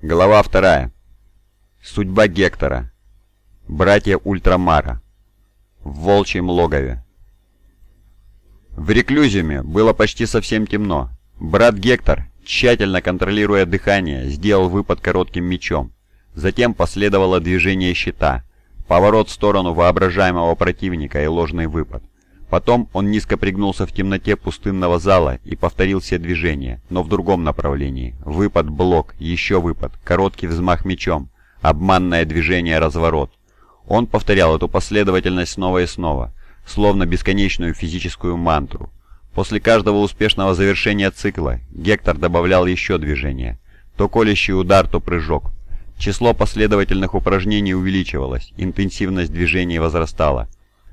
Глава вторая. Судьба Гектора. Братья Ультрамара. В волчьем логове. В реклюзиуме было почти совсем темно. Брат Гектор, тщательно контролируя дыхание, сделал выпад коротким мечом. Затем последовало движение щита, поворот в сторону воображаемого противника и ложный выпад. Потом он низко пригнулся в темноте пустынного зала и повторил все движения, но в другом направлении. Выпад, блок, еще выпад, короткий взмах мечом, обманное движение, разворот. Он повторял эту последовательность снова и снова, словно бесконечную физическую мантру. После каждого успешного завершения цикла Гектор добавлял еще движение. То колющий удар, то прыжок. Число последовательных упражнений увеличивалось, интенсивность движений возрастала.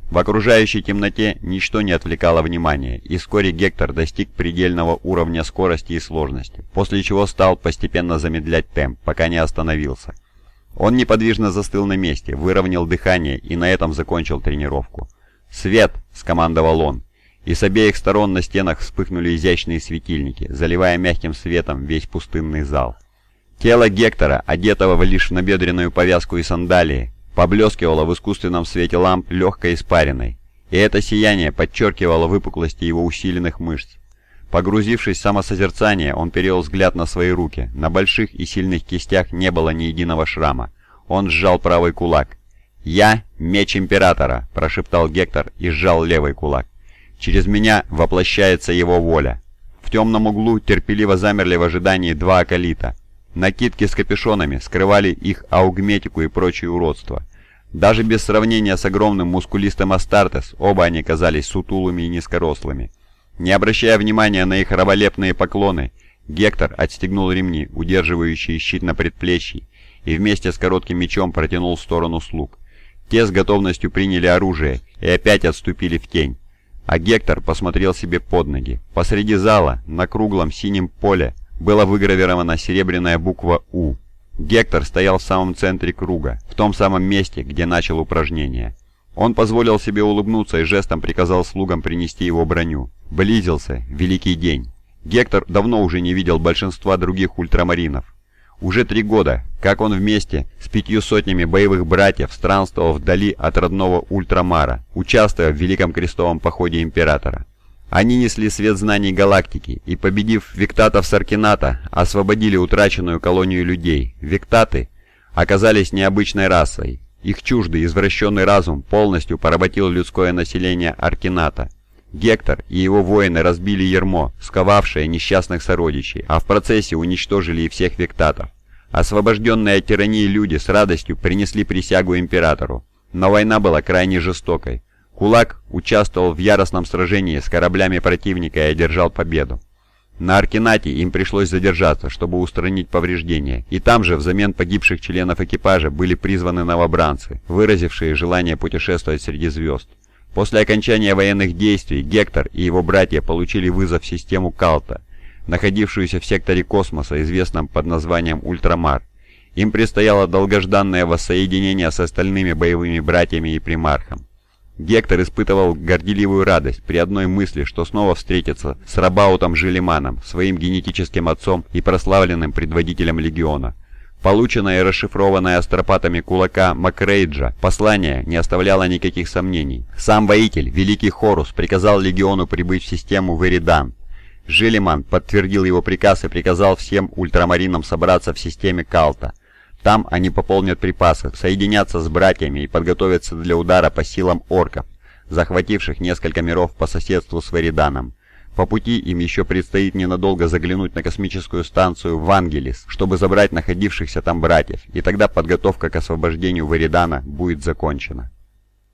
В окружающей темноте ничто не отвлекало внимания, и вскоре Гектор достиг предельного уровня скорости и сложности, после чего стал постепенно замедлять темп, пока не остановился. Он неподвижно застыл на месте, выровнял дыхание и на этом закончил тренировку. «Свет!» — скомандовал он, и с обеих сторон на стенах вспыхнули изящные светильники, заливая мягким светом весь пустынный зал. Тело Гектора, одетого лишь в набедренную повязку и сандалии, поблескивало в искусственном свете ламп легкой испариной, и это сияние подчеркивало выпуклости его усиленных мышц. Погрузившись в самосозерцание, он перевел взгляд на свои руки. На больших и сильных кистях не было ни единого шрама. Он сжал правый кулак. «Я — меч Императора», — прошептал Гектор и сжал левый кулак. «Через меня воплощается его воля». В темном углу терпеливо замерли в ожидании два акалита — Накидки с капюшонами скрывали их аугметику и прочие уродства. Даже без сравнения с огромным мускулистым Астартес, оба они казались сутулыми и низкорослыми. Не обращая внимания на их раболепные поклоны, Гектор отстегнул ремни, удерживающие щит на предплечье, и вместе с коротким мечом протянул в сторону слуг. Те с готовностью приняли оружие и опять отступили в тень. А Гектор посмотрел себе под ноги. Посреди зала, на круглом синем поле, была выгравирована серебряная буква «У». Гектор стоял в самом центре круга, в том самом месте, где начал упражнение. Он позволил себе улыбнуться и жестом приказал слугам принести его броню. Близился великий день. Гектор давно уже не видел большинства других ультрамаринов. Уже три года, как он вместе с пятью сотнями боевых братьев странствовал вдали от родного Ультрамара, участвуя в Великом Крестовом Походе Императора. Они несли свет знаний галактики и, победив Виктатов Саркината, освободили утраченную колонию людей. Виктаты оказались необычной расой. Их чуждый извращенный разум полностью поработил людское население Аркината. Гектор и его воины разбили ермо, сковавшее несчастных сородичей, а в процессе уничтожили и всех Виктатов. Освобожденные от тирании люди с радостью принесли присягу Императору. Но война была крайне жестокой. Кулак участвовал в яростном сражении с кораблями противника и одержал победу. На Аркинате им пришлось задержаться, чтобы устранить повреждения, и там же взамен погибших членов экипажа были призваны новобранцы, выразившие желание путешествовать среди звезд. После окончания военных действий Гектор и его братья получили вызов в систему Калта, находившуюся в секторе космоса, известном под названием Ультрамар. Им предстояло долгожданное воссоединение с остальными боевыми братьями и примархом. Гектор испытывал горделивую радость при одной мысли, что снова встретится с Рабаутом Желиманом, своим генетическим отцом и прославленным предводителем легиона. Полученное и расшифрованное астропатами кулака Макрейджа послание не оставляло никаких сомнений. Сам воитель, Великий Хорус, приказал легиону прибыть в систему Веридан. Желиман подтвердил его приказ и приказал всем ультрамаринам собраться в системе Калта – там они пополнят припасы, соединятся с братьями и подготовятся для удара по силам орков, захвативших несколько миров по соседству с Вариданом. По пути им еще предстоит ненадолго заглянуть на космическую станцию Вангелис, чтобы забрать находившихся там братьев, и тогда подготовка к освобождению Варидана будет закончена.